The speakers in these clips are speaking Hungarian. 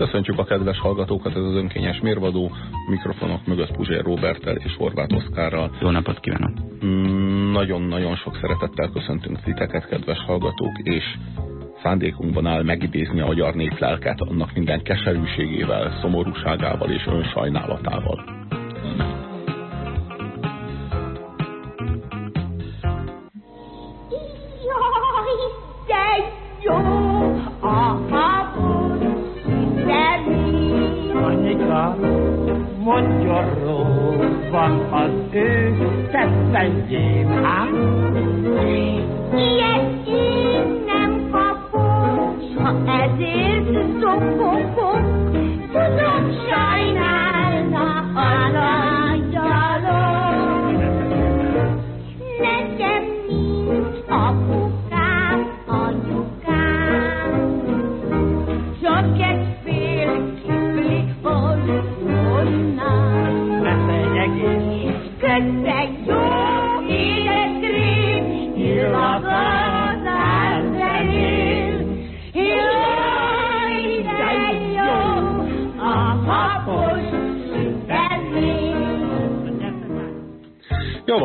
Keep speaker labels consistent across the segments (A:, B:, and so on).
A: Köszöntjük a kedves hallgatókat, ez az önkényes mérvadó, mikrofonok mögött Puzsér Robertel és Horváth Oszkárral.
B: Jó napot kívánok!
A: Mm, Nagyon-nagyon sok szeretettel köszöntünk titeket, kedves hallgatók, és szándékunkban áll megidézni a magyar néplelket annak minden keserűségével, szomorúságával és önsajnálatával.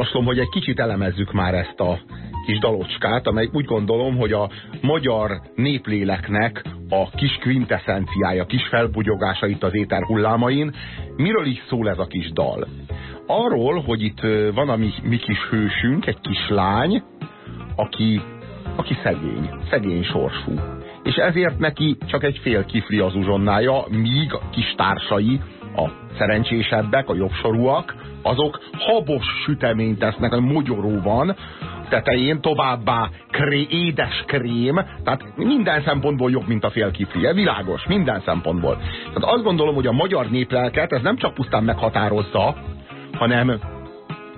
A: Javaslom, hogy egy kicsit elemezzük már ezt a kis dalocskát, amely úgy gondolom, hogy a magyar népléleknek a kis quintessenciája, kis felbugyogása itt az éter hullámain. Miről is szól ez a kis dal? Arról, hogy itt van a mi, mi kis hősünk, egy kislány, aki, aki szegény, szegény sorsú. És ezért neki csak egy fél kifli az uzsonnája, míg kis társai, a szerencsésebbek, a jobbsorúak, azok habos süteményt tesznek, a mogyoró van, tetején továbbá kré, édes krém, tehát minden szempontból jobb, mint a fél kifli. Világos, minden szempontból. Tehát azt gondolom, hogy a magyar néplelket ez nem csak pusztán meghatározza, hanem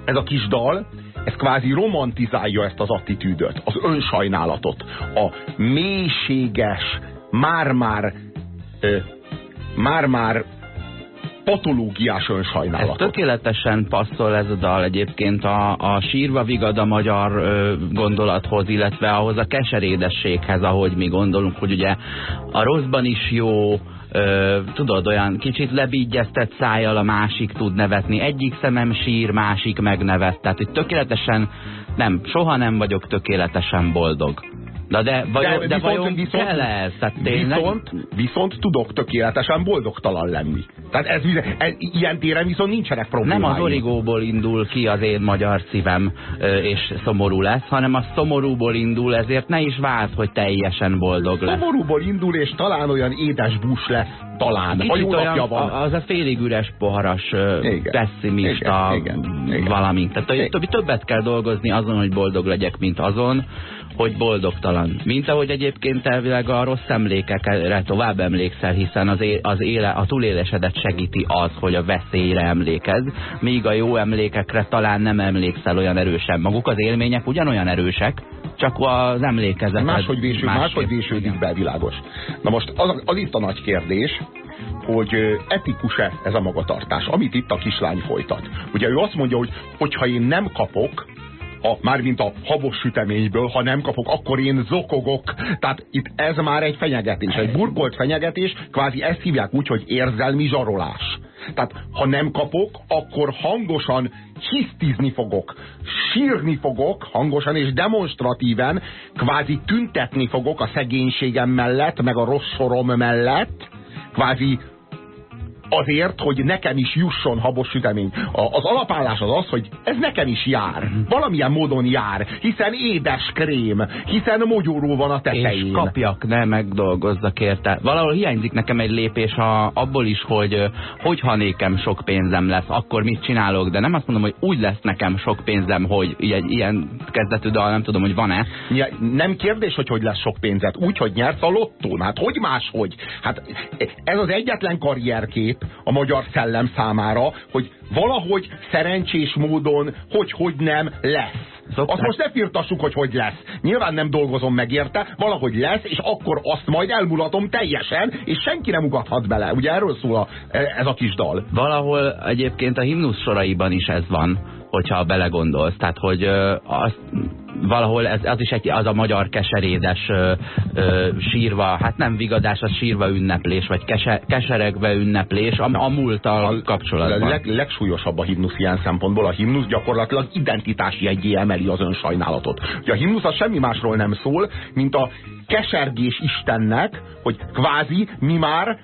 A: ez a kis dal, ez kvázi romantizálja ezt az attitűdöt, az önsajnálatot, a mélységes, már-már már-már patológiás
B: Ez
A: önsajnálatot.
B: tökéletesen passzol ez a dal egyébként a, a sírva vigad a magyar ö, gondolathoz, illetve ahhoz a keserédességhez, ahogy mi gondolunk, hogy ugye a rosszban is jó, ö, tudod, olyan kicsit lebígyeztett szájjal a másik tud nevetni, egyik szemem sír, másik megnevet, tehát hogy tökéletesen, nem, soha nem vagyok tökéletesen boldog. Na de, vajon, de, de vajon kell -e ez? Tehát tényleg?
A: viszont, viszont tudok tökéletesen boldogtalan lenni. Tehát ez, ez, ilyen téren viszont nincsenek problémáim.
B: Nem az origóból indul ki az én magyar szívem, és szomorú lesz, hanem a szomorúból indul, ezért ne is várd, hogy teljesen boldog lesz.
A: Szomorúból indul, és talán olyan édes bús lesz, talán.
B: Kicsit olyan,
A: van.
B: az a félig üres poharas,
A: Igen.
B: pessimista
A: Igen, igen, igen.
B: valamint. Tehát
A: Igen.
B: több- többet kell dolgozni azon, hogy boldog legyek, mint azon, hogy boldogtalan. Mint ahogy egyébként elvileg a rossz emlékekre tovább emlékszel, hiszen az, é, az éle, a túlélesedet segíti az, hogy a veszélyre emlékez, míg a jó emlékekre talán nem emlékszel olyan erősen. Maguk az élmények ugyanolyan erősek, csak az emlékezet.
A: Máshogy, véső, máshogy vésődik be, világos. Na most az, az itt a nagy kérdés, hogy etikus-e ez a magatartás, amit itt a kislány folytat. Ugye ő azt mondja, hogy hogyha én nem kapok, a, mármint a habos süteményből, ha nem kapok, akkor én zokogok. Tehát itt ez már egy fenyegetés, egy burkolt fenyegetés, kvázi ezt hívják úgy, hogy érzelmi zsarolás. Tehát ha nem kapok, akkor hangosan hisztizni fogok, sírni fogok hangosan és demonstratíven, kvázi tüntetni fogok a szegénységem mellett, meg a rossz sorom mellett, kvázi azért, hogy nekem is jusson habos sütemény. A, az alapállás az az, hogy ez nekem is jár. Valamilyen módon jár, hiszen édes krém, hiszen mogyoró van a tetején.
B: És kapjak, ne megdolgozzak érte. Valahol hiányzik nekem egy lépés a, abból is, hogy hogyha nékem sok pénzem lesz, akkor mit csinálok, de nem azt mondom, hogy úgy lesz nekem sok pénzem, hogy egy ilyen kezdetű dal, nem tudom, hogy van-e.
A: Ja, Nem kérdés, hogy hogy lesz sok pénzed. Úgy, hogy nyersz a lottón. Hát hogy máshogy? Hát ez az egyetlen karrierkép a magyar szellem számára, hogy valahogy szerencsés módon, hogy hogy nem lesz.
B: Szokták-
A: Azt most ne firtassuk, hogy hogy lesz. Nyilván nem dolgozom meg érte, valahogy lesz, és akkor azt majd elmulatom teljesen, és senki nem ugathat bele. Ugye erről szól a, ez a kis dal.
B: Valahol egyébként a himnusz soraiban is ez van. Hogyha belegondolsz. Tehát, hogy ö, azt, valahol ez, az is egy, az a magyar keserédes ö, ö, sírva, hát nem vigadás, az sírva ünneplés, vagy kese, keseregve ünneplés a, a múlttal kapcsolatban.
A: A leg, legsúlyosabb a himnusz ilyen szempontból. A himnusz gyakorlatilag identitási jegyé emeli az önsajnálatot. Ugye a himnusz az semmi másról nem szól, mint a kesergés Istennek, hogy kvázi mi már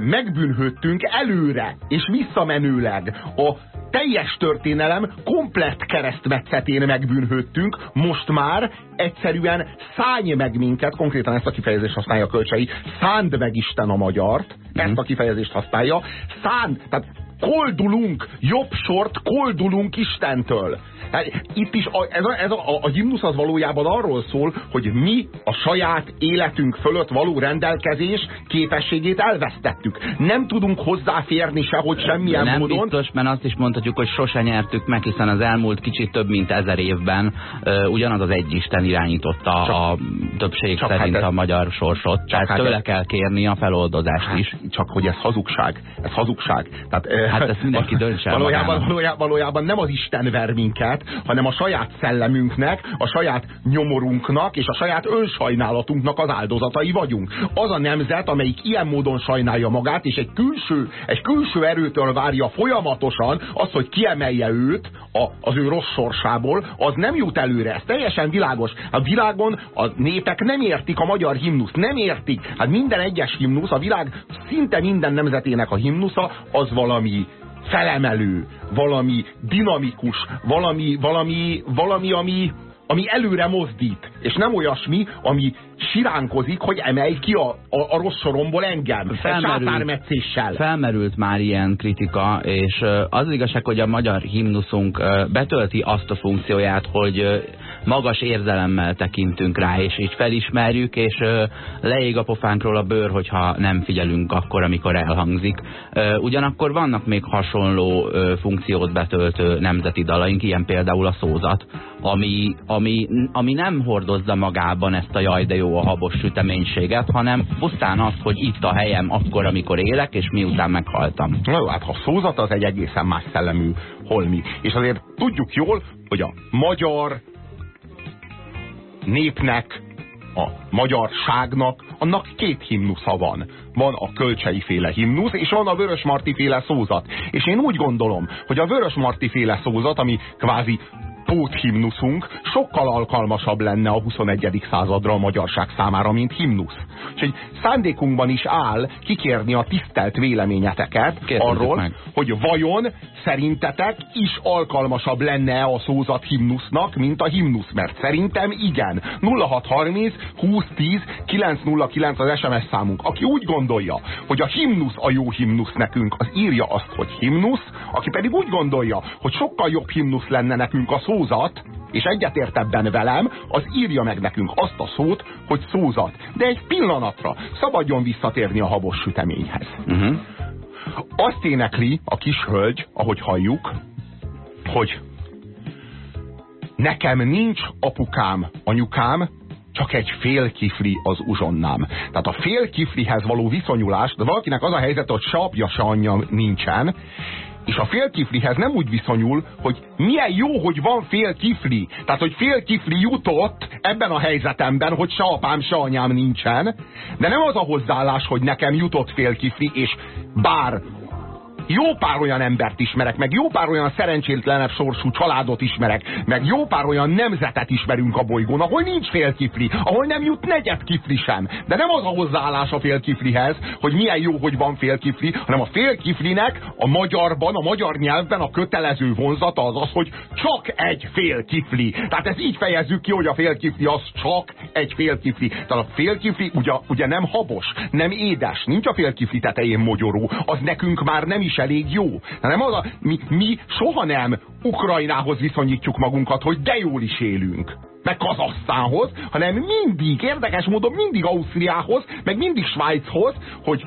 A: megbűnhődtünk előre és visszamenőleg. A teljes történelem komplett keresztmetszetén megbűnhődtünk, most már egyszerűen szállj meg minket, konkrétan ezt a kifejezést használja a kölcsei, szánd meg Isten a magyart, ezt a kifejezést használja, szánd, tehát koldulunk, jobb sort koldulunk Istentől. Hát Itt is a, ez a, ez a, a himnusz az valójában arról szól, hogy mi a saját életünk fölött való rendelkezés képességét elvesztettük. Nem tudunk hozzáférni sehogy semmilyen
B: nem
A: módon.
B: biztos, mert azt is mondhatjuk, hogy sose nyertük meg, hiszen az elmúlt kicsit több mint ezer évben uh, ugyanaz az egy Isten irányította
A: Csak-
B: a többség
A: csak
B: szerint
A: hát ez-
B: a magyar sorsot. Tehát
A: hát
B: tőle
A: ez-
B: kell kérni a feloldozást
A: Hát,
B: is.
A: Csak hogy ez hazugság. Ez hazugság. Tehát, eh,
B: Hát ezt mindenki döntse
A: valójában, valójában, valójában nem az Isten ver minket, hanem a saját szellemünknek, a saját nyomorunknak és a saját önsajnálatunknak az áldozatai vagyunk. Az a nemzet, amelyik ilyen módon sajnálja magát, és egy külső, egy külső erőtől várja folyamatosan azt, hogy kiemelje őt a, az ő rossz sorsából, az nem jut előre. Ez teljesen világos. A világon a népek nem értik a magyar himnuszt, nem értik. Hát minden egyes himnusz, a világ szinte minden nemzetének a himnusza, az valami felemelő, valami dinamikus, valami, valami, valami, ami, ami előre mozdít, és nem olyasmi, ami siránkozik, hogy emelj ki a, a, a rossz soromból engem. Egy
B: Felmerült. már ilyen kritika, és az igazság, hogy a magyar himnuszunk betölti azt a funkcióját, hogy magas érzelemmel tekintünk rá, és így felismerjük, és leég a pofánkról a bőr, hogyha nem figyelünk akkor, amikor elhangzik. Ugyanakkor vannak még hasonló funkciót betöltő nemzeti dalaink, ilyen például a szózat, ami, ami, ami nem hordozza magában ezt a jaj, de jó a habos süteménységet, hanem pusztán azt, hogy itt a helyem akkor, amikor élek, és miután meghaltam.
A: Na jó, hát ha szózat az egy egészen más szellemű holmi. És azért tudjuk jól, hogy a magyar népnek, a magyarságnak, annak két himnusza van. Van a kölcsei féle himnusz, és van a Vörös féle szózat. És én úgy gondolom, hogy a Vörös féle szózat, ami kvázi póthimnuszunk sokkal alkalmasabb lenne a 21. századra a magyarság számára, mint himnusz. Egy szándékunkban is áll kikérni a tisztelt véleményeteket
B: Kérdezzük
A: arról,
B: meg.
A: hogy vajon szerintetek is alkalmasabb lenne a szózat himnusznak, mint a himnusz, mert szerintem igen. 0630 2010 909 az SMS számunk. Aki úgy gondolja, hogy a himnusz a jó himnusz nekünk, az írja azt, hogy himnusz, aki pedig úgy gondolja, hogy sokkal jobb himnusz lenne nekünk a szózat, és egyetért ebben velem, az írja meg nekünk azt a szót, hogy szózat. De egy pillanatra szabadjon visszatérni a habos süteményhez.
B: Uh-huh.
A: Azt énekli a kis hölgy, ahogy halljuk, hogy nekem nincs apukám, anyukám, csak egy fél kifli az uzsonnám. Tehát a fél kiflihez való viszonyulás, de valakinek az a helyzet, hogy se apja, se anyja nincsen, és a fél kiflihez nem úgy viszonyul, hogy milyen jó, hogy van fél kifli. Tehát, hogy fél kifli jutott ebben a helyzetemben, hogy se apám, se anyám nincsen, de nem az a hozzáállás, hogy nekem jutott fél kifli, és bár jó pár olyan embert ismerek, meg jó pár olyan szerencsétlenebb sorsú családot ismerek, meg jó pár olyan nemzetet ismerünk a bolygón, ahol nincs félkifli, ahol nem jut negyed kifli sem. De nem az a hozzáállás a félkiflihez, hogy milyen jó, hogy van félkifli, hanem a félkiflinek a magyarban, a magyar nyelvben a kötelező vonzata az az, hogy csak egy félkifli. Tehát ezt így fejezzük ki, hogy a félkifli az csak egy félkifli. Tehát a félkifli ugye, ugye nem habos, nem édes, nincs a félkifli tetején mogyoró, az nekünk már nem is elég jó. Nem az a, mi, mi soha nem Ukrajnához viszonyítjuk magunkat, hogy de jól is élünk meg Kazasztánhoz, hanem mindig, érdekes módon mindig Ausztriához, meg mindig Svájchoz, hogy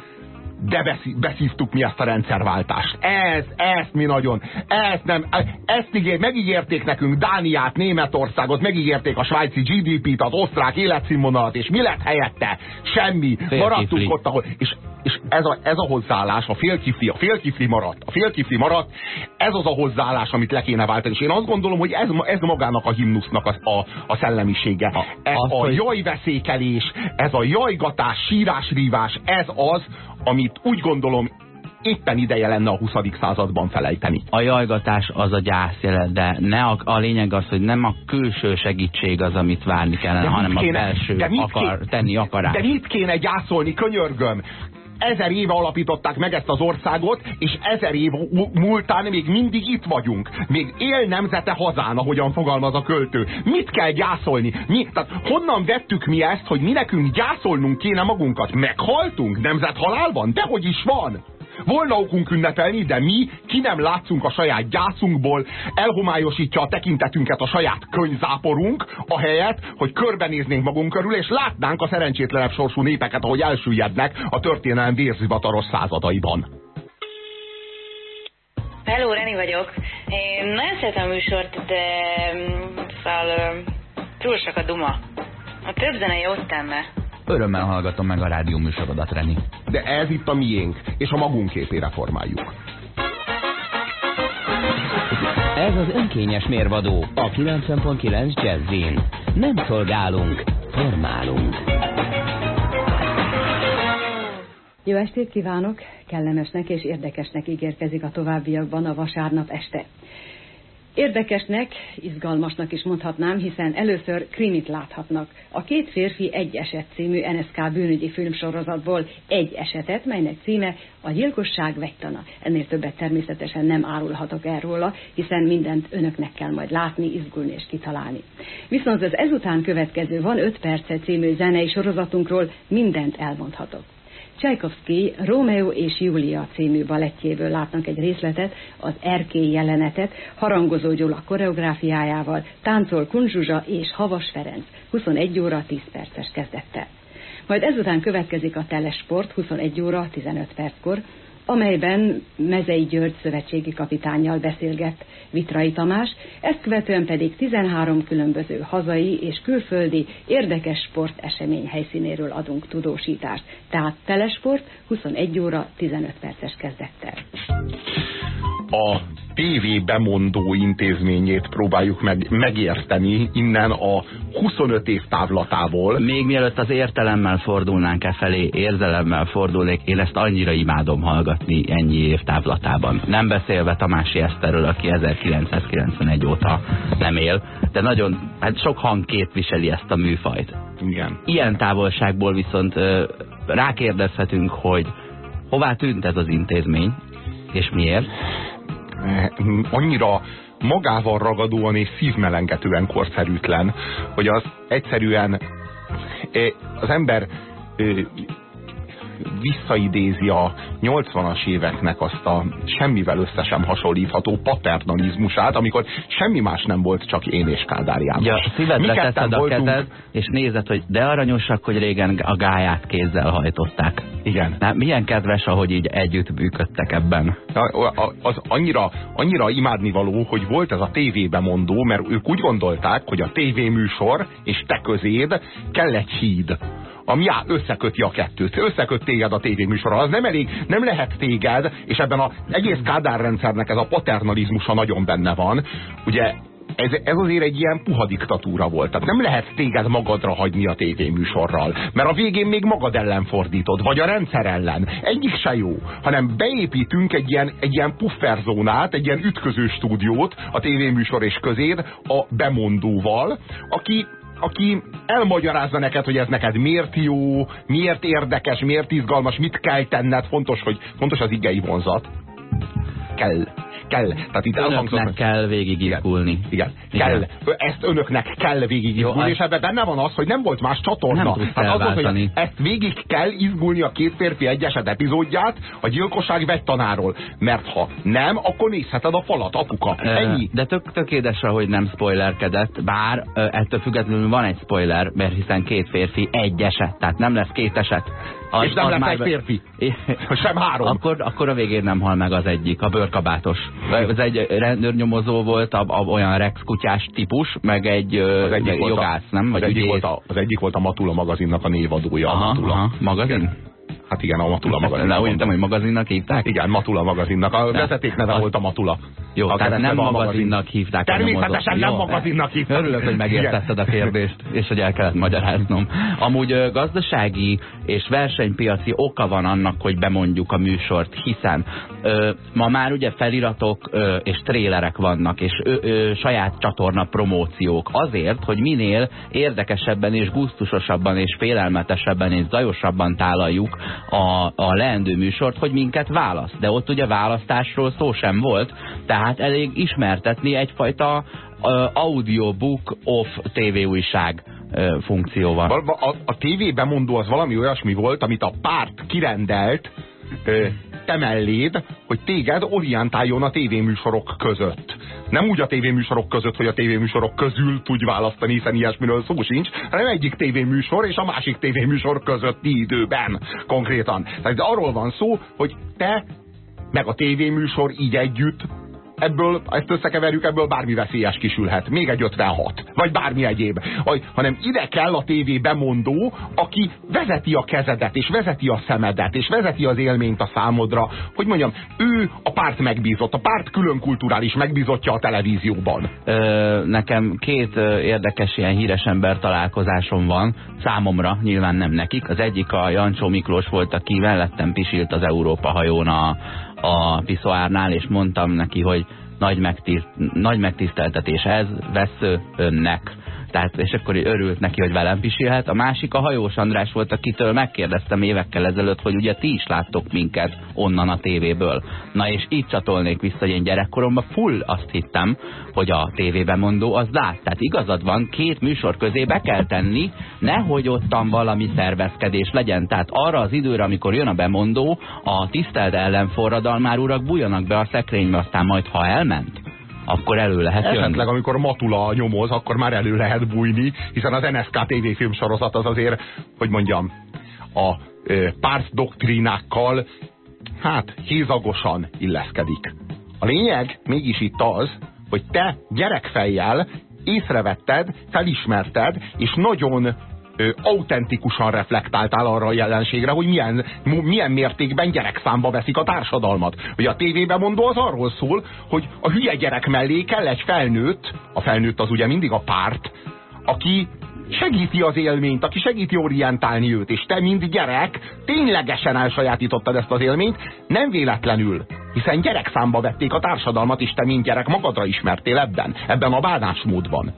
A: de beszívtuk mi ezt a rendszerváltást. Ez, ezt mi nagyon, ezt nem, ezt ígér, megígérték nekünk Dániát, Németországot, megígérték a svájci GDP-t, az osztrák életszínvonalat, és mi lett helyette? Semmi. Maradtunk ott, ahol, és, és ez, a, ez a hozzáállás, a félkifli, a félkifli maradt, a félkifli maradt, ez az a hozzáállás, amit le kéne váltani. És én azt gondolom, hogy ez, ez magának a himnusznak a, a, a szellemisége.
B: A-
A: Ez
B: az,
A: a
B: hogy-
A: jajveszékelés, ez a jajgatás, sírásrívás, ez az, amit úgy gondolom éppen ideje lenne a 20. században felejteni.
B: A jajgatás az a gyászjelet, de ne a, a lényeg az, hogy nem a külső segítség az, amit várni kellene,
A: De
B: hanem a
A: kéne-
B: belső
A: de
B: akar,
A: ké-
B: tenni akarás.
A: De mit kéne gyászolni, könyörgöm? Ezer éve alapították meg ezt az országot, és ezer év múltán még mindig itt vagyunk. Még él nemzete hazán, ahogyan fogalmaz a költő. Mit kell gyászolni? Mi, tehát honnan vettük mi ezt, hogy mi nekünk gyászolnunk kéne magunkat? Meghaltunk nemzethalálban? Dehogy is van! Volna okunk ünnepelni, de mi ki nem látszunk a saját gyászunkból, elhomályosítja a tekintetünket a saját könyvzáporunk, ahelyett, hogy körbenéznénk magunk körül, és látnánk a szerencsétlenebb sorsú népeket, ahogy elsüllyednek a történelem vérzivataros századaiban.
C: Hello, Reni vagyok. Én nagyon szeretem a műsort, de mm, szóval túl sok a duma. A több zene jót tenne.
D: Örömmel hallgatom meg a rádió műsorodat, Reni.
A: De ez itt a miénk, és a magunk képére formáljuk.
E: Ez az önkényes mérvadó a 90.9 Jazzin. Nem szolgálunk, formálunk.
F: Jó estét kívánok! Kellemesnek és érdekesnek ígérkezik a továbbiakban a vasárnap este. Érdekesnek, izgalmasnak is mondhatnám, hiszen először krimit láthatnak. A két férfi egy eset című NSK bűnügyi filmsorozatból egy esetet, melynek címe a gyilkosság vegytana. Ennél többet természetesen nem árulhatok el róla, hiszen mindent önöknek kell majd látni, izgulni és kitalálni. Viszont az ezután következő Van 5 perce című zenei sorozatunkról mindent elmondhatok. Csajkovszki Rómeó és Júlia című balettjéből látnak egy részletet, az erkély jelenetet, harangozó Gyula koreográfiájával, táncol Kunzsuzsa és Havas Ferenc 21 óra 10 perces kezdettel. Majd ezután következik a Telesport 21 óra 15 perckor, amelyben Mezei György szövetségi kapitányjal beszélget Vitrai Tamás, ezt követően pedig 13 különböző hazai és külföldi érdekes sportesemény helyszínéről adunk tudósítást. Tehát Telesport 21 óra 15 perces kezdettel.
A: a TV bemondó intézményét próbáljuk meg, megérteni innen a 25 év távlatából.
B: Még mielőtt az értelemmel fordulnánk e felé, érzelemmel fordulnék, én ezt annyira imádom hallgatni ennyi év távlatában. Nem beszélve Tamási Eszterről, aki 1991 óta nem él, de nagyon, hát sok hang képviseli ezt a műfajt.
A: Igen.
B: Ilyen távolságból viszont rákérdezhetünk, hogy hová tűnt ez az intézmény, és miért?
A: annyira magával ragadóan és szívmelengetően korszerűtlen, hogy az egyszerűen eh, az ember eh, visszaidézi a 80-as éveknek azt a semmivel össze sem hasonlítható paternalizmusát, amikor semmi más nem volt, csak én és Kádár János.
B: Ja, szívedre teszed a
A: voltunk-
B: kezed, és nézed, hogy de aranyosak, hogy régen a gáját kézzel hajtották.
A: Igen.
B: Na, milyen kedves, ahogy így együtt működtek ebben.
A: A- a- Az annyira, annyira imádnivaló, hogy volt ez a tévébe mondó, mert ők úgy gondolták, hogy a tévéműsor és te közéd kell egy híd ami összeköti a kettőt, összeköt téged a tévéműsorral. Az nem elég, nem lehet téged, és ebben az egész Kádár rendszernek ez a paternalizmusa nagyon benne van. Ugye ez, ez azért egy ilyen puha diktatúra volt. Tehát nem lehet téged magadra hagyni a tévéműsorral, mert a végén még magad ellen fordítod, vagy a rendszer ellen. Egyik se jó, hanem beépítünk egy ilyen, egy ilyen pufferzónát, egy ilyen ütköző stúdiót a tévéműsor és közéd a bemondóval, aki aki elmagyarázza neked, hogy ez neked miért jó, miért érdekes, miért izgalmas, mit kell tenned, fontos, hogy fontos az igei vonzat. Kell. Kell. Tehát itt
B: Önöknek kell végig izgulni.
A: igen,
B: Igen.
A: kell. Ezt önöknek kell végig
B: Jó,
A: izgulni,
B: az-
A: és ebben benne van az, hogy nem volt más csatorna.
B: Nem
A: hát az volt, hogy ezt végig kell izgulni a két férfi egyeset epizódját a gyilkosság vegytanáról. Mert ha nem, akkor nézheted a falat, apuka. Ennyi.
B: De tök, tök édes, hogy nem spoilerkedett, bár ettől függetlenül van egy spoiler, mert hiszen két férfi egy eset, tehát nem lesz két eset. Az-
A: és nem lesz egy férfi. Sem három.
B: Akkor, akkor a végén nem hal meg az egyik, a bőrkabátos. Ez egy rendőrnyomozó volt, a, a, olyan rex kutyás típus, meg egy,
A: Az egyik,
B: meg jogász,
A: a,
B: nem?
A: az,
B: Vagy
A: egyik
B: ügyész.
A: volt a, az egyik volt a Matula magazinnak a névadója. a
B: Aha,
A: Matula.
B: aha, magazin?
A: Hát igen, a Matula magazin.
B: De úgy értem, hogy magazinnak hívták?
A: Igen, Matula magazinnak. A vezetékneve
B: az-
A: volt a Matula.
B: Jó,
A: a
B: tehát nem magazinnak hívták.
A: Természetesen nem magazinnak hívták.
B: Örülök, hogy megértetted a kérdést, és hogy el kellett magyaráznom. Amúgy gazdasági és versenypiaci oka van annak, hogy bemondjuk a műsort, hiszen ö, ma már ugye feliratok ö, és trélerek vannak, és ö, ö, saját csatorna promóciók. Azért, hogy minél érdekesebben és gusztusosabban és félelmetesebben és zajosabban tálaljuk a, a leendő műsort, hogy minket választ. De ott ugye választásról szó sem volt, tehát elég ismertetni egyfajta ö, audiobook off tévéújság ö, funkcióval.
A: A, a, a TV bemondó az valami olyasmi volt, amit a párt kirendelt ö, te melléd, hogy téged orientáljon a tévéműsorok között. Nem úgy a tévéműsorok között, hogy a tévéműsorok közül tudj választani, hiszen ilyesmiről szó sincs, hanem egyik tévéműsor és a másik tévéműsor közötti időben konkrétan. Tehát arról van szó, hogy te meg a tévéműsor így együtt ebből, ezt összekeverjük, ebből bármi veszélyes kisülhet. Még egy 56, vagy bármi egyéb. Hanem ide kell a tévé bemondó, aki vezeti a kezedet, és vezeti a szemedet, és vezeti az élményt a számodra. Hogy mondjam, ő a párt megbízott, a párt külön kulturális megbízottja a televízióban.
B: Ö, nekem két érdekes ilyen híres ember találkozásom van, számomra, nyilván nem nekik. Az egyik a Jancsó Miklós volt, aki mellettem pisilt az Európa hajón a, a piszoárnál, és mondtam neki, hogy nagy, megtiszt, nagy megtiszteltetés ez, vesző önnek. Tehát, és akkor örült neki, hogy velem pisilhet. A másik a hajós András volt, akitől megkérdeztem évekkel ezelőtt, hogy ugye ti is láttok minket onnan a tévéből. Na és így csatolnék vissza, hogy én gyerekkoromban full azt hittem, hogy a tévében mondó az lát. Tehát igazad van, két műsor közé be kell tenni, nehogy ottan valami szervezkedés legyen. Tehát arra az időre, amikor jön a bemondó, a tisztelt ellenforradalmár urak bújjanak be a szekrénybe, aztán majd ha elment, akkor elő lehet jönni.
A: Esetleg, amikor Matula nyomoz, akkor már elő lehet bújni, hiszen az NSK TV filmsorozat az azért, hogy mondjam, a párt doktrínákkal, hát hézagosan illeszkedik. A lényeg mégis itt az, hogy te gyerekfejjel észrevetted, felismerted, és nagyon ö, autentikusan reflektáltál arra a jelenségre, hogy milyen, milyen mértékben gyerekszámba veszik a társadalmat. Hogy a tévében mondó az arról szól, hogy a hülye gyerek mellé kell egy felnőtt, a felnőtt az ugye mindig a párt, aki segíti az élményt, aki segíti orientálni őt, és te, mint gyerek, ténylegesen elsajátítottad ezt az élményt, nem véletlenül, hiszen gyerekszámba vették a társadalmat, és te, mint gyerek, magadra ismertél ebben, ebben a bánásmódban.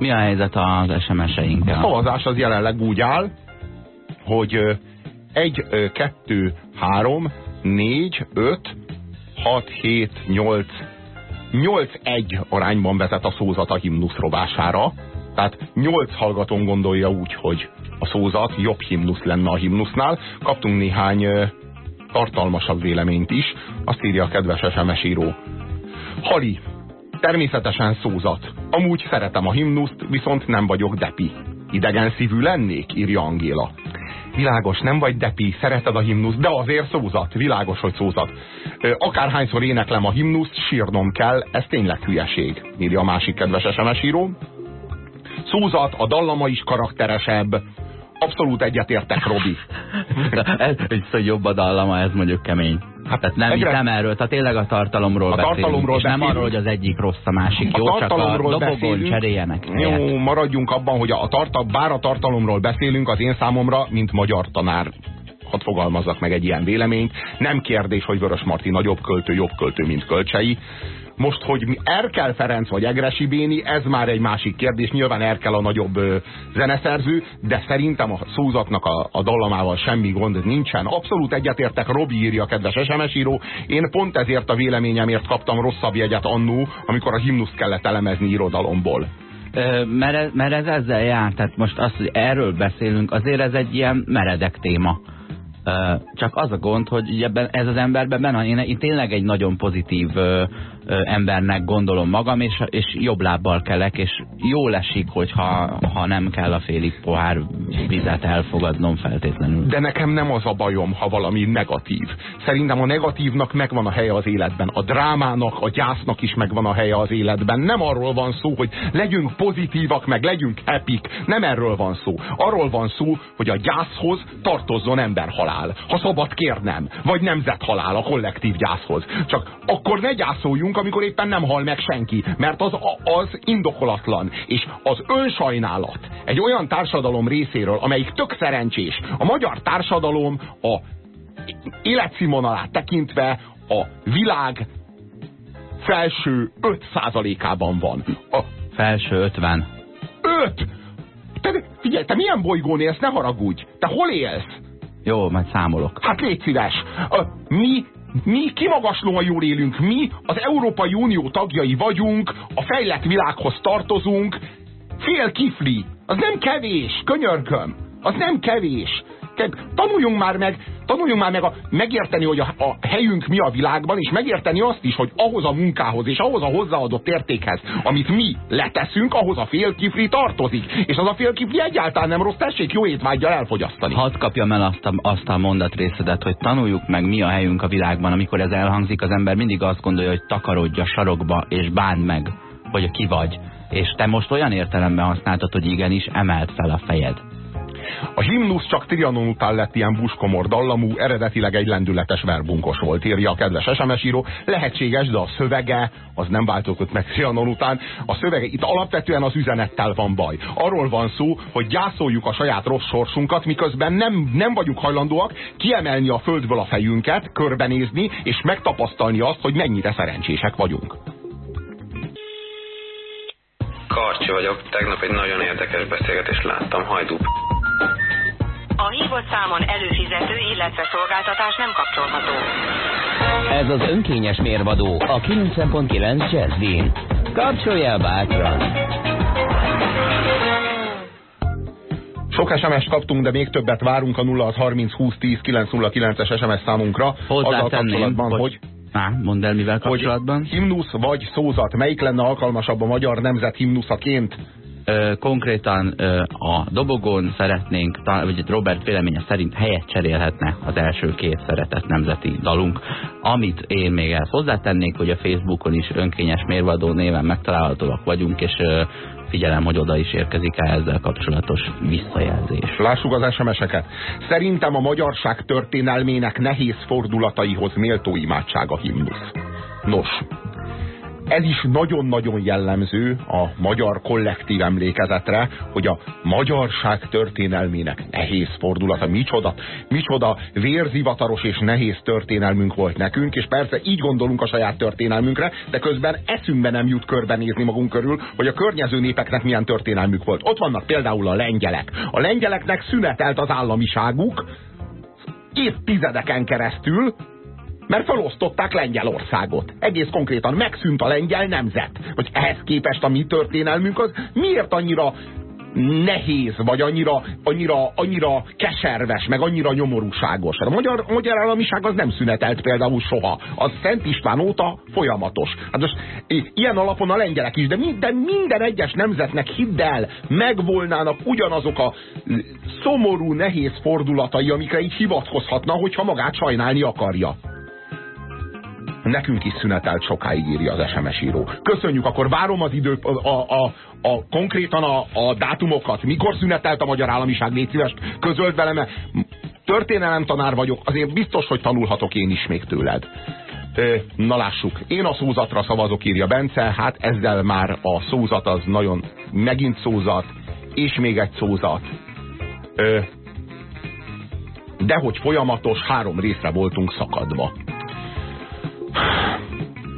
B: Mi a helyzet az SMS-einkkel?
A: A szavazás az jelenleg úgy áll, hogy ö, egy, ö, kettő, három, négy, öt, hat, hét, nyolc, nyolc egy arányban vezet a szózat a himnusz rovására. Tehát nyolc hallgatón gondolja úgy, hogy a szózat jobb himnusz lenne a himnusznál. Kaptunk néhány tartalmasabb véleményt is. Azt írja a kedves SMS író. Hali, természetesen szózat. Amúgy szeretem a himnuszt, viszont nem vagyok depi. Idegen szívű lennék, írja Angéla. Világos, nem vagy depi, szereted a himnusz, de azért szózat, világos, hogy szózat. Akárhányszor éneklem a himnuszt, sírnom kell, ez tényleg hülyeség, írja a másik kedves SMS író. Szózat, a dallama is karakteresebb, abszolút egyetértek, Robi.
B: ez, szó jobb a dallama, ez mondjuk kemény. Hát, tehát nem,
A: egyre-
B: nem erről, tehát tényleg a tartalomról
A: A
B: beszélünk,
A: tartalomról
B: és nem
A: beszélünk.
B: arról, hogy az egyik rossz, a másik jó,
A: a
B: csak a
A: tartalomról
B: dobogon cseréljenek. helyet.
A: Jó, maradjunk abban, hogy a tartal, bár a tartalomról beszélünk, az én számomra, mint magyar tanár, hadd fogalmazzak meg egy ilyen véleményt, nem kérdés, hogy Vörös Marti nagyobb költő, jobb költő, mint Kölcsei. Most, hogy Erkel Ferenc vagy Egresi Béni, ez már egy másik kérdés. Nyilván Erkel a nagyobb ö, zeneszerző, de szerintem a szózatnak a, a dallamával semmi gond nincsen. Abszolút egyetértek, Robi írja, kedves SMS író. Én pont ezért a véleményemért kaptam rosszabb jegyet annó, amikor a himnuszt kellett elemezni irodalomból.
B: Mert, mert ez ezzel jár, tehát most azt, hogy erről beszélünk, azért ez egy ilyen meredek téma. Csak az a gond, hogy ebben, ez az emberben benne, én, én tényleg egy nagyon pozitív embernek gondolom magam, és, és jobb lábbal kelek, és jól esik, hogyha ha nem kell a félig pohár vizet elfogadnom feltétlenül.
A: De nekem nem az a bajom, ha valami negatív. Szerintem a negatívnak megvan a helye az életben. A drámának, a gyásznak is megvan a helye az életben. Nem arról van szó, hogy legyünk pozitívak, meg legyünk epik. Nem erről van szó. Arról van szó, hogy a gyászhoz tartozzon emberhalál. Ha szabad kérnem. Vagy nemzethalál a kollektív gyászhoz. Csak akkor ne gyászoljunk, amikor éppen nem hal meg senki. Mert az, az indokolatlan. És az önsajnálat egy olyan társadalom részéről, amelyik tök szerencsés. A magyar társadalom a életszínvonalát tekintve a világ felső 5%-ában van. A
B: Felső 50.
A: 5! Te, figyelj, te milyen bolygón élsz? Ne haragudj! Te hol élsz?
B: Jó, majd számolok.
A: Hát légy szíves! A, mi mi kimagaslóan jól élünk, mi az Európai Unió tagjai vagyunk, a fejlett világhoz tartozunk, fél kifli, az nem kevés, könyörgöm, az nem kevés. Tanuljunk már meg, tanuljunk már meg a, megérteni, hogy a, a helyünk mi a világban, és megérteni azt is, hogy ahhoz a munkához és ahhoz a hozzáadott értékhez, amit mi leteszünk, ahhoz a fél kifli tartozik. És az a fél kifli egyáltalán nem rossz, tessék jó étvágyjal elfogyasztani.
B: Hadd kapjam el azt a, azt a mondatrészedet, hogy tanuljuk meg mi a helyünk a világban, amikor ez elhangzik, az ember mindig azt gondolja, hogy takarodj a sarokba, és bánd meg, hogy ki vagy. És te most olyan értelemben használtad, hogy igenis emelt fel a fejed.
A: A himnusz csak Trianon után lett ilyen buskomor dallamú, eredetileg egy lendületes verbunkos volt, írja a kedves SMS író. Lehetséges, de a szövege az nem változott meg Trianon után. A szövege, itt alapvetően az üzenettel van baj. Arról van szó, hogy gyászoljuk a saját rossz sorsunkat, miközben nem, nem vagyunk hajlandóak kiemelni a földből a fejünket, körbenézni, és megtapasztalni azt, hogy mennyire szerencsések vagyunk.
G: Karcsi vagyok, tegnap egy nagyon érdekes beszélgetést láttam, hajdú.
H: A hívott számon előfizető, illetve szolgáltatás nem kapcsolható.
E: Ez az önkényes mérvadó a 90.9 Jazzin. Kapcsolja bátran!
A: Sok SMS kaptunk, de még többet várunk a 0630 20 10 909-es SMS számunkra. Azzal
B: Hozzátenném,
A: kapcsolatban,
B: hogy-
A: hogy
B: Á, mondd el, mivel kapcsolatban.
A: hogy himnusz vagy szózat, melyik lenne alkalmasabb a magyar nemzet himnuszaként?
B: Konkrétan a dobogón szeretnénk, vagy Robert véleménye szerint helyet cserélhetne az első két szeretett nemzeti dalunk. Amit én még ezt hozzátennék, hogy a Facebookon is önkényes mérvadó néven megtalálhatóak vagyunk, és figyelem, hogy oda is érkezik el ezzel kapcsolatos visszajelzés.
A: Lássuk az SMS-eket. Szerintem a magyarság történelmének nehéz fordulataihoz méltó imádság a himnusz. Nos, ez is nagyon-nagyon jellemző a magyar kollektív emlékezetre, hogy a magyarság történelmének nehéz fordulata. Micsoda, micsoda vérzivataros és nehéz történelmünk volt nekünk, és persze így gondolunk a saját történelmünkre, de közben eszünkbe nem jut körbenézni magunk körül, hogy a környező népeknek milyen történelmük volt. Ott vannak például a lengyelek. A lengyeleknek szünetelt az államiságuk évtizedeken keresztül, mert felosztották Lengyelországot. Egész konkrétan megszűnt a lengyel nemzet. Hogy ehhez képest a mi történelmünk az miért annyira nehéz, vagy annyira, annyira, annyira keserves, meg annyira nyomorúságos. A magyar, a magyar államiság az nem szünetelt például soha. Az Szent István óta folyamatos. Hát most ilyen alapon a lengyelek is, de minden, minden egyes nemzetnek hidd el, megvolnának ugyanazok a szomorú, nehéz fordulatai, amikre így hivatkozhatna, hogyha magát sajnálni akarja. Nekünk is szünetelt sokáig írja az SMS író. Köszönjük, akkor várom az idő, a, a, a, konkrétan a, a dátumokat. Mikor szünetelt a magyar államiság? Légy szíves, közöld velem, mert történelem tanár vagyok, azért biztos, hogy tanulhatok én is még tőled. Na lássuk, én a szózatra szavazok, írja Bence, hát ezzel már a szózat az nagyon, megint szózat, és még egy szózat. De hogy folyamatos, három részre voltunk szakadva.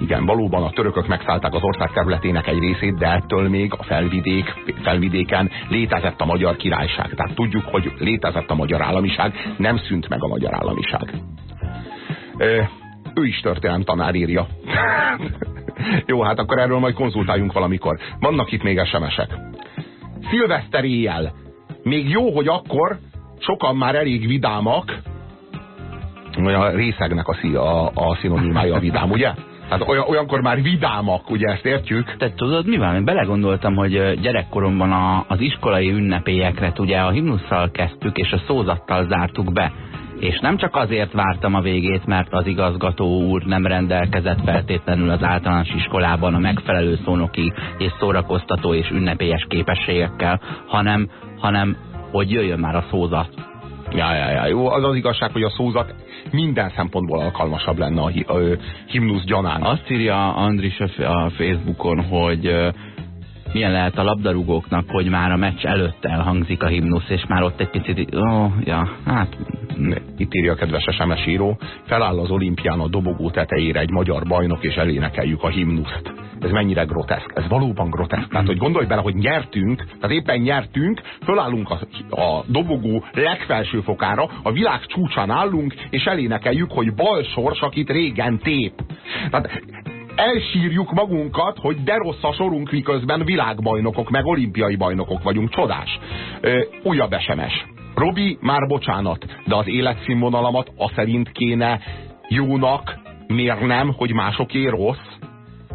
A: Igen, valóban a törökök megszállták az ország területének egy részét, de ettől még a felvidék, felvidéken létezett a magyar királyság. Tehát tudjuk, hogy létezett a magyar államiság, nem szűnt meg a magyar államiság. Ö, ő is történelem tanár írja. Jó, hát akkor erről majd konzultáljunk valamikor. Vannak itt még SMS-ek. Szilveszter éjjel. Még jó, hogy akkor sokan már elég vidámak, a részegnek a, szí, a, a szinonimája a vidám, ugye? Tehát olyan, olyankor már vidámak, ugye ezt értjük?
B: Te tudod mi van? Én belegondoltam, hogy gyerekkoromban a, az iskolai ünnepélyekre ugye a himnusszal kezdtük, és a szózattal zártuk be. És nem csak azért vártam a végét, mert az igazgató úr nem rendelkezett feltétlenül az általános iskolában a megfelelő szónoki és szórakoztató és ünnepélyes képességekkel, hanem, hanem hogy jöjjön már a szózat.
A: Ja, ja, ja. Jó, az az igazság, hogy a szózat minden szempontból alkalmasabb lenne a, hi, a, a himnusz gyanán.
B: Azt írja Andris a, Facebookon, hogy milyen lehet a labdarúgóknak, hogy már a meccs előtt elhangzik a himnusz, és már ott egy picit, ó, ja, hát
A: Itt írja a kedves SMS író, feláll az olimpián a dobogó tetejére egy magyar bajnok, és elénekeljük a himnuszt. Ez mennyire groteszk? Ez valóban groteszk. Tehát, hogy gondolj bele, hogy nyertünk, tehát éppen nyertünk, fölállunk a, a dobogó legfelső fokára, a világ csúcsán állunk, és elénekeljük, hogy bal sors, akit régen tép. Tehát elsírjuk magunkat, hogy de rossz a sorunk, miközben világbajnokok, meg olimpiai bajnokok vagyunk. Csodás. Ö, újabb SMS. Robi, már bocsánat, de az életszínvonalamat a szerint kéne jónak mérnem, hogy másoké rossz?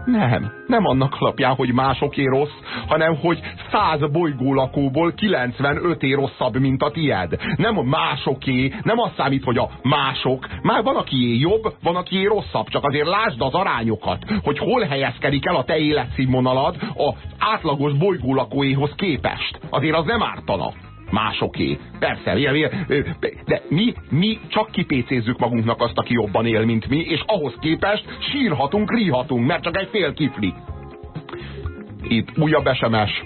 A: Nem, nem annak alapján, hogy másoké rossz, hanem hogy 100 bolygólakóból 95 é rosszabb, mint a tied. Nem másoké, nem az számít, hogy a mások. Már van, aki jobb, van, aki rosszabb, csak azért lásd az arányokat, hogy hol helyezkedik el a te életszínvonalad az átlagos bolygólakóéhoz képest. Azért az nem ártana másoké. Persze, de mi, mi csak kipécézzük magunknak azt, aki jobban él, mint mi, és ahhoz képest sírhatunk, ríhatunk, mert csak egy fél kifli. Itt újabb SMS.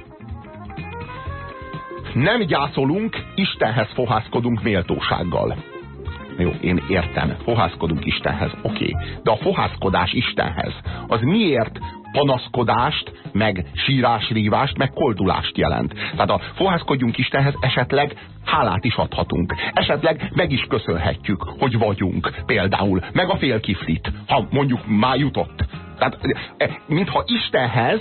A: Nem gyászolunk, Istenhez fohászkodunk méltósággal. Jó, én értem, fohászkodunk Istenhez, oké. Okay. De a fohászkodás Istenhez, az miért panaszkodást, meg sírásrívást, meg koldulást jelent. Tehát a fohászkodjunk Istenhez esetleg hálát is adhatunk. Esetleg meg is köszönhetjük, hogy vagyunk. Például, meg a félkiflit, ha mondjuk már jutott. Tehát, eh, mintha Istenhez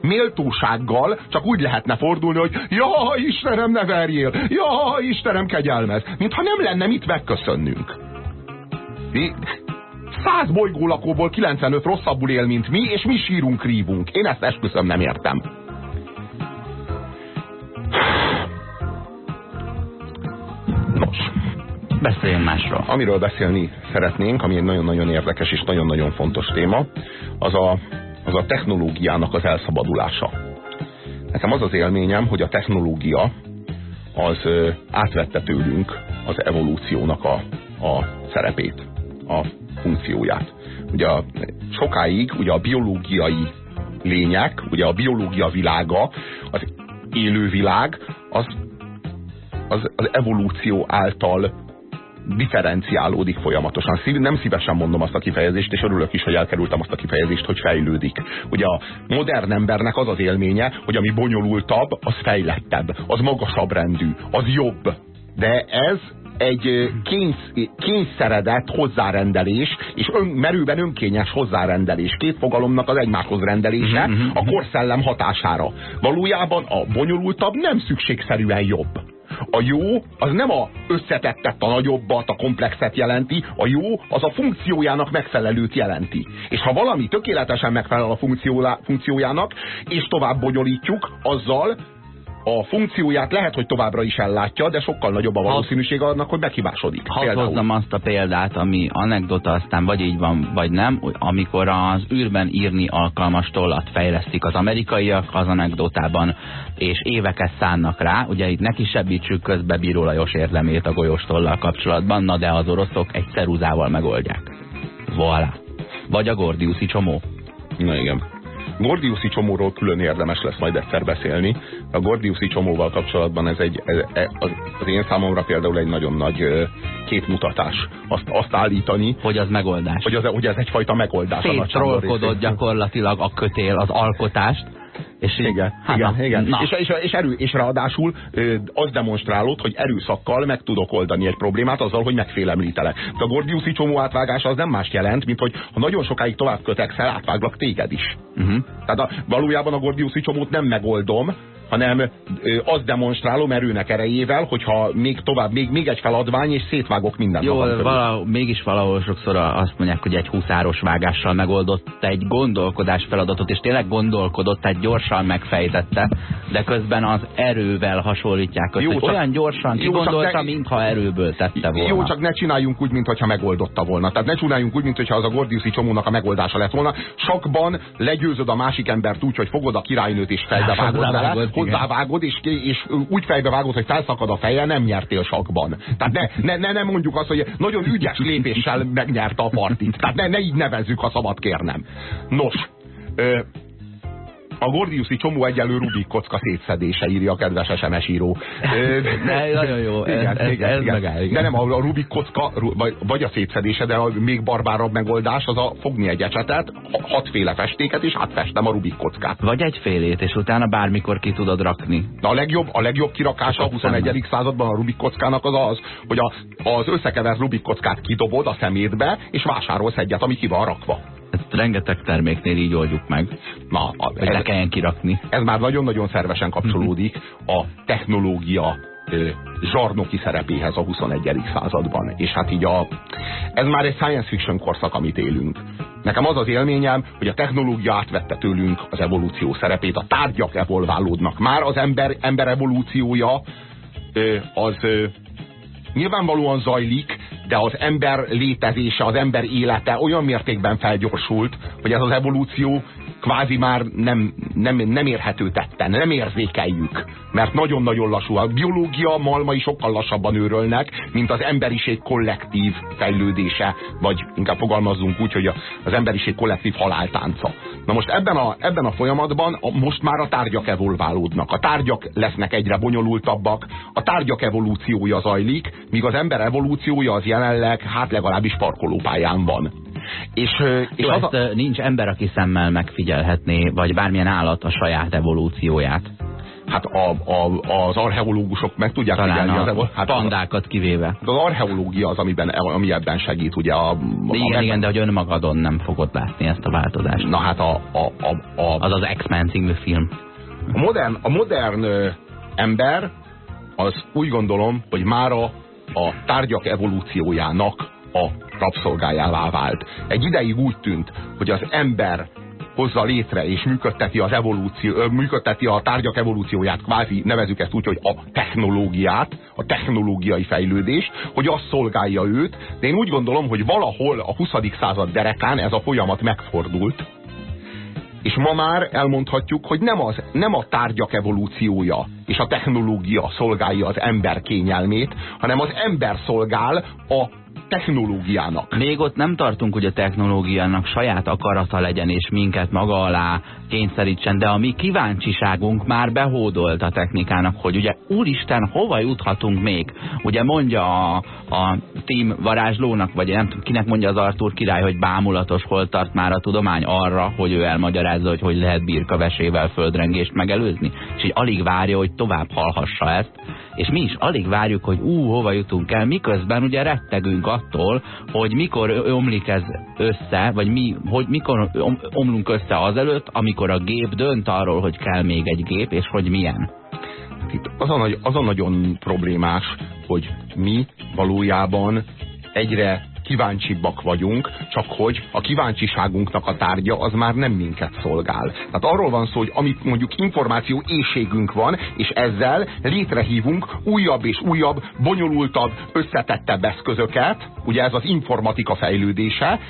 A: méltósággal csak úgy lehetne fordulni, hogy ja, Istenem, ne verjél! Ja, Istenem, kegyelmez! Mintha nem lenne mit megköszönnünk. Mi? Száz bolygólakóból 95 rosszabbul él, mint mi, és mi sírunk, rívunk. Én ezt esküszöm nem értem. Nos,
B: beszéljünk másról.
A: Amiről beszélni szeretnénk, ami egy nagyon-nagyon érdekes és nagyon-nagyon fontos téma, az a, az a technológiának az elszabadulása. Nekem az az élményem, hogy a technológia az átvette tőlünk az evolúciónak a, a szerepét, a funkcióját. Ugye a, sokáig ugye a biológiai lények, ugye a biológia világa, az élővilág, az, az, az evolúció által differenciálódik folyamatosan. Szív, nem szívesen mondom azt a kifejezést, és örülök is, hogy elkerültem azt a kifejezést, hogy fejlődik. Ugye a modern embernek az az élménye, hogy ami bonyolultabb, az fejlettebb, az magasabb rendű, az jobb. De ez egy kénysz, kényszeredett hozzárendelés, és ön, merőben önkényes hozzárendelés. Két fogalomnak az egymáshoz rendelése
B: Mhm, mhm,
A: a korszellem hatására. Valójában a bonyolultabb nem szükségszerűen jobb. A jó az nem a összetettet, a nagyobbat, a komplexet jelenti, a jó az a funkciójának megfelelőt jelenti. És ha valami tökéletesen megfelel a funkciójának, és tovább bonyolítjuk, azzal a funkcióját lehet, hogy továbbra is ellátja, de sokkal nagyobb a valószínűség annak, hogy meghibásodik.
B: Hadd hozzam azt a példát, ami anekdota, aztán vagy így van, vagy nem, amikor az űrben írni alkalmas tollat fejlesztik az amerikaiak az anekdotában, és éveket szánnak rá, ugye itt neki sebbítsük közbe Bíró Lajos érdemét a golyós tollal kapcsolatban, na de az oroszok egy ceruzával megoldják. Voilà. Vagy a Gordiuszi csomó.
A: Na igen. Gordiuszi csomóról külön érdemes lesz majd egyszer beszélni. A Gordiuszi csomóval kapcsolatban ez egy, ez, az, az én számomra például egy nagyon nagy képmutatás. Azt, azt állítani,
B: hogy az megoldás.
A: Hogy, az, hogy ez egyfajta megoldás.
B: Széttrollkodott gyakorlatilag a kötél az alkotást, és
A: igen,
B: hát
A: igen,
B: na,
A: igen.
B: Na.
A: És, és, és, erő, és ráadásul az demonstrálod, hogy erőszakkal meg tudok oldani egy problémát azzal, hogy megfélemlítelek. De a Gordiuszi csomó átvágása az nem más jelent, mint hogy ha nagyon sokáig tovább kötekszel, átváglak téged is.
B: Uh -huh.
A: Tehát a, valójában a Gordiuszi csomót nem megoldom, hanem ö, azt demonstrálom erőnek erejével, hogyha még tovább, még, még egy feladvány, és szétvágok mindent.
B: Jó,
A: magam körül.
B: vala, mégis valahol sokszor azt mondják, hogy egy huszáros vágással megoldott egy gondolkodás feladatot, és tényleg gondolkodott, tehát gyorsan megfejtette, de közben az erővel hasonlítják össze.
A: Jó,
B: hogy
A: csak-
B: olyan gyorsan kigondolta,
A: ne-
B: mintha erőből tette volna.
A: Jó, csak ne csináljunk úgy, mintha megoldotta volna. Tehát ne csináljunk úgy, mintha az a Gordiuszi csomónak a megoldása lett volna. Sakban legyőzöd a másik embert úgy, hogy fogod a királynőt és vele,
B: Hozzávágod,
A: és, és úgy fejbevágod, hogy felszakad a feje, nem nyertél sakban. Tehát ne, ne, ne, ne mondjuk azt, hogy nagyon ügyes lépéssel megnyerte a partit. Tehát ne, ne így nevezzük, ha szabad kérnem. Nos, ö, a Gordiuszi csomó egyelő Rubik kocka szétszedése írja a kedves SMS író.
B: De nagyon jó,
A: igen,
B: ez-
A: igen,
B: ez
A: igen.
B: megáll, igen.
A: De nem, a, Rubik kocka, vagy, a szétszedése, de a még barbárabb megoldás az a fogni egy ecsetet, ha- hatféle festéket, és átfestem a Rubik kockát.
B: Vagy egy félét, és utána bármikor ki tudod rakni.
A: De a legjobb, a legjobb kirakása a 21. században a Rubik kockának az az, hogy a, az összekevert Rubik kockát kidobod a szemétbe, és vásárolsz egyet, ami ki van rakva.
B: Ezt rengeteg terméknél így oldjuk meg,
A: Na, a,
B: hogy ne kelljen kirakni.
A: ez már nagyon-nagyon szervesen kapcsolódik a technológia zsarnoki szerepéhez a 21. században. És hát így a, ez már egy science fiction korszak, amit élünk. Nekem az az élményem, hogy a technológia átvette tőlünk az evolúció szerepét, a tárgyak evolválódnak. Már az ember, ember evolúciója az nyilvánvalóan zajlik, de az ember létezése, az ember élete olyan mértékben felgyorsult, hogy ez az evolúció kvázi már nem, nem, nem érhető tetten, nem érzékeljük. Mert nagyon-nagyon lassú. A biológia malmai sokkal lassabban őrölnek, mint az emberiség kollektív fejlődése, vagy inkább fogalmazzunk úgy, hogy az emberiség kollektív haláltánca. Na most ebben a, ebben a folyamatban a, most már a tárgyak evolválódnak. A tárgyak lesznek egyre bonyolultabbak, a tárgyak evolúciója zajlik, míg az ember evolúciója az jelenleg, hát legalábbis parkolópályán van. És, és
B: Jó,
A: az
B: ezt
A: a,
B: nincs ember, aki szemmel megfigyelhetné, vagy bármilyen állat a saját evolúcióját.
A: hát a, a, az archeológusok meg tudják
B: Talán
A: figyelni az
B: a
A: evol- hát
B: pandákat kivéve.
A: az archeológia az, amiben, ami ebben segít, ugye a,
B: De
A: a,
B: igen,
A: a
B: igen, de hogy önmagadon nem fogod látni ezt a változást.
A: Na hát a, a, a, a,
B: Az az X-Men című film.
A: A modern, a modern ö, ember az úgy gondolom, hogy mára a tárgyak evolúciójának a rabszolgájává vált. Egy ideig úgy tűnt, hogy az ember hozza létre és működteti az evolúció, működteti a tárgyak evolúcióját, kvázi nevezük ezt úgy, hogy a technológiát, a technológiai fejlődést, hogy az szolgálja őt, de én úgy gondolom, hogy valahol a 20. század derekán ez a folyamat megfordult, és ma már elmondhatjuk, hogy nem, az, nem a tárgyak evolúciója és a technológia szolgálja az ember kényelmét, hanem az ember szolgál a technológiának.
B: Még ott nem tartunk, hogy a technológiának saját akarata legyen, és minket maga alá kényszerítsen, de a mi kíváncsiságunk már behódolt a technikának, hogy ugye úristen, hova juthatunk még? Ugye mondja a, a Tim varázslónak, vagy nem kinek mondja az Artur király, hogy bámulatos, hol tart már a tudomány arra, hogy ő elmagyarázza, hogy hogy lehet birkavesével földrengést megelőzni, és így alig várja, hogy tovább hallhassa ezt, és mi is alig várjuk, hogy ú, hova jutunk el, miközben ugye rettegünk attól, hogy mikor omlik ez össze, vagy mi, hogy mikor om, omlunk össze azelőtt, amikor a gép dönt arról, hogy kell még egy gép, és hogy milyen.
A: Itt az a, az a nagyon problémás, hogy mi valójában egyre kíváncsibbak vagyunk, csak hogy a kíváncsiságunknak a tárgya az már nem minket szolgál. Tehát arról van szó, hogy amit mondjuk információ éjségünk van, és ezzel létrehívunk újabb és újabb, bonyolultabb, összetettebb eszközöket, ugye ez az informatika fejlődése,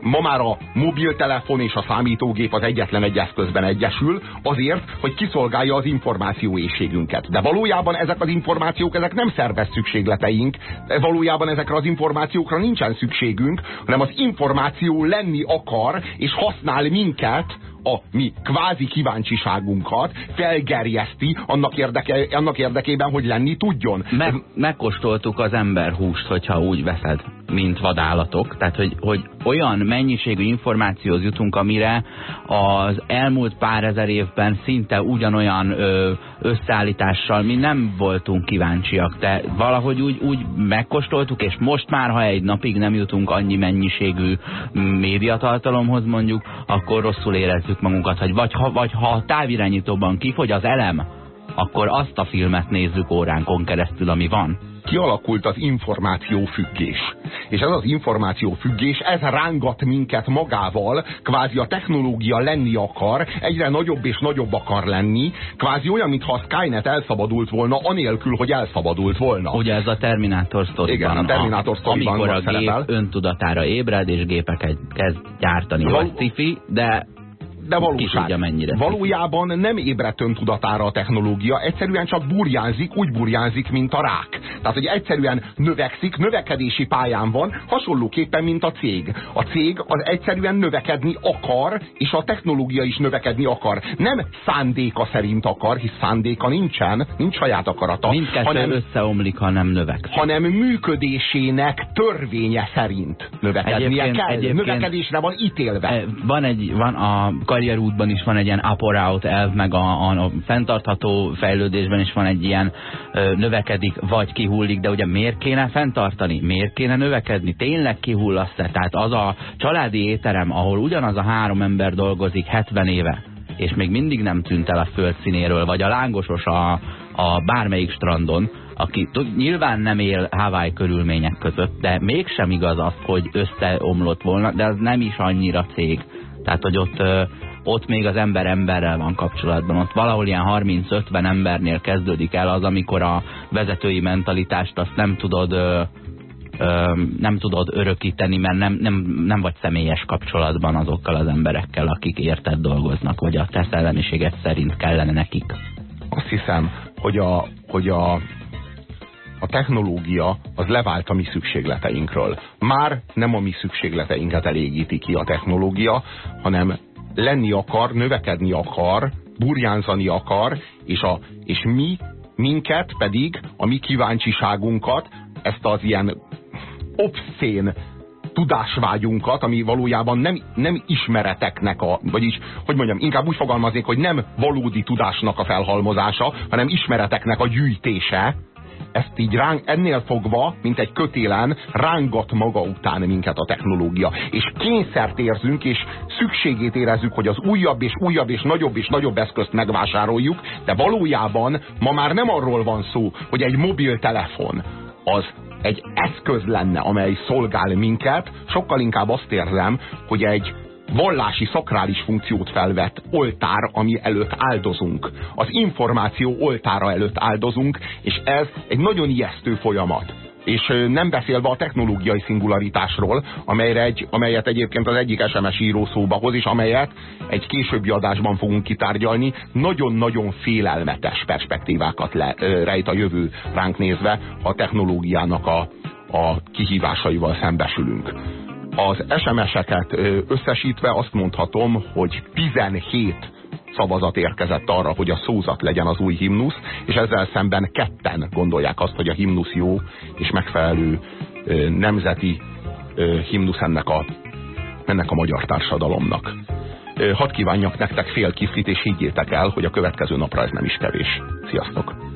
A: ma már a mobiltelefon és a számítógép az egyetlen egy eszközben egyesül, azért, hogy kiszolgálja az információ éjségünket. De valójában ezek az információk, ezek nem szerves szükségleteink, valójában ezekre az információkra nincsen szükségünk, hanem az információ lenni akar, és használ minket, a mi kvázi kíváncsiságunkat felgerjeszti annak, érdeke, annak érdekében, hogy lenni tudjon.
B: Meg, megkóstoltuk az emberhúst, hogyha úgy veszed, mint vadállatok. Tehát, hogy, hogy olyan mennyiségű információhoz jutunk, amire az elmúlt pár ezer évben szinte ugyanolyan ö, összeállítással mi nem voltunk kíváncsiak. De valahogy úgy, úgy megkóstoltuk, és most már, ha egy napig nem jutunk annyi mennyiségű médiatartalomhoz mondjuk, akkor rosszul érezzük magunkat. Hogy vagy, ha, vagy ha a távirányítóban kifogy az elem, akkor azt a filmet nézzük óránkon keresztül, ami van
A: kialakult az információfüggés. És ez az információfüggés, ez rángat minket magával, kvázi a technológia lenni akar, egyre nagyobb és nagyobb akar lenni, kvázi olyan, mintha a Skynet elszabadult volna, anélkül, hogy elszabadult volna.
B: Ugye ez a Terminátor sztoriban.
A: Igen, a Terminátor sztoriban
B: Amikor a
A: szerepel.
B: gép öntudatára ébred, és gépeket kezd gyártani.
A: Val-
B: sci de
A: de valóság.
B: tudja, mennyire
A: Valójában nem ébredt öntudatára a technológia, egyszerűen csak burjánzik, úgy burjánzik, mint a rák. Tehát, hogy egyszerűen növekszik, növekedési pályán van, hasonlóképpen, mint a cég. A cég az egyszerűen növekedni akar, és a technológia is növekedni akar. Nem szándéka szerint akar, hisz szándéka nincsen, nincs saját akarata.
B: Mindkettő
A: hanem,
B: összeomlik, ha nem növekszik.
A: hanem működésének törvénye szerint növekednie
B: Egyébként-
A: kell.
B: egyébként-
A: Növekedésre van ítélve.
B: E, Van egy, van a karrierútban is van egy ilyen up or out elv, meg a, a, fenntartható fejlődésben is van egy ilyen ö, növekedik, vagy kihullik, de ugye miért kéne fenntartani? Miért kéne növekedni? Tényleg kihullasz-e? Tehát az a családi étterem, ahol ugyanaz a három ember dolgozik 70 éve, és még mindig nem tűnt el a földszínéről, vagy a lángosos a, a bármelyik strandon, aki nyilván nem él Hawaii körülmények között, de mégsem igaz az, hogy összeomlott volna, de az nem is annyira cég. Tehát, hogy ott, ott még az ember emberrel van kapcsolatban. Ott valahol ilyen 30-50 embernél kezdődik el az, amikor a vezetői mentalitást azt nem tudod ö, ö, nem tudod örökíteni, mert nem, nem, nem vagy személyes kapcsolatban azokkal az emberekkel, akik érted dolgoznak, vagy a te szellemiséget szerint kellene nekik.
A: azt hiszem, hogy a, hogy a, a technológia az levált a mi szükségleteinkről. Már nem a mi szükségleteinket elégíti ki a technológia, hanem lenni akar, növekedni akar, burjánzani akar, és, a, és mi, minket pedig, a mi kíváncsiságunkat, ezt az ilyen obszén tudásvágyunkat, ami valójában nem, nem ismereteknek a, vagyis, hogy mondjam, inkább úgy fogalmaznék, hogy nem valódi tudásnak a felhalmozása, hanem ismereteknek a gyűjtése, ezt így ránk, ennél fogva, mint egy kötélen, rángat maga után minket a technológia. És kényszert érzünk, és szükségét érezzük, hogy az újabb és újabb és nagyobb és nagyobb eszközt megvásároljuk, de valójában ma már nem arról van szó, hogy egy mobiltelefon az egy eszköz lenne, amely szolgál minket, sokkal inkább azt érzem, hogy egy vallási szakrális funkciót felvett oltár, ami előtt áldozunk. Az információ oltára előtt áldozunk, és ez egy nagyon ijesztő folyamat. És nem beszélve a technológiai szingularitásról, amelyre egy, amelyet egyébként az egyik SMS író szóba hoz, és amelyet egy későbbi adásban fogunk kitárgyalni, nagyon-nagyon félelmetes perspektívákat le, rejt a jövő ránk nézve, a technológiának a, a kihívásaival szembesülünk az SMS-eket összesítve azt mondhatom, hogy 17 szavazat érkezett arra, hogy a szózat legyen az új himnusz, és ezzel szemben ketten gondolják azt, hogy a himnusz jó és megfelelő nemzeti himnusz ennek a, ennek a magyar társadalomnak. Hadd kívánjak nektek fél kiflit, és higgyétek el, hogy a következő napra ez nem is kevés. Sziasztok!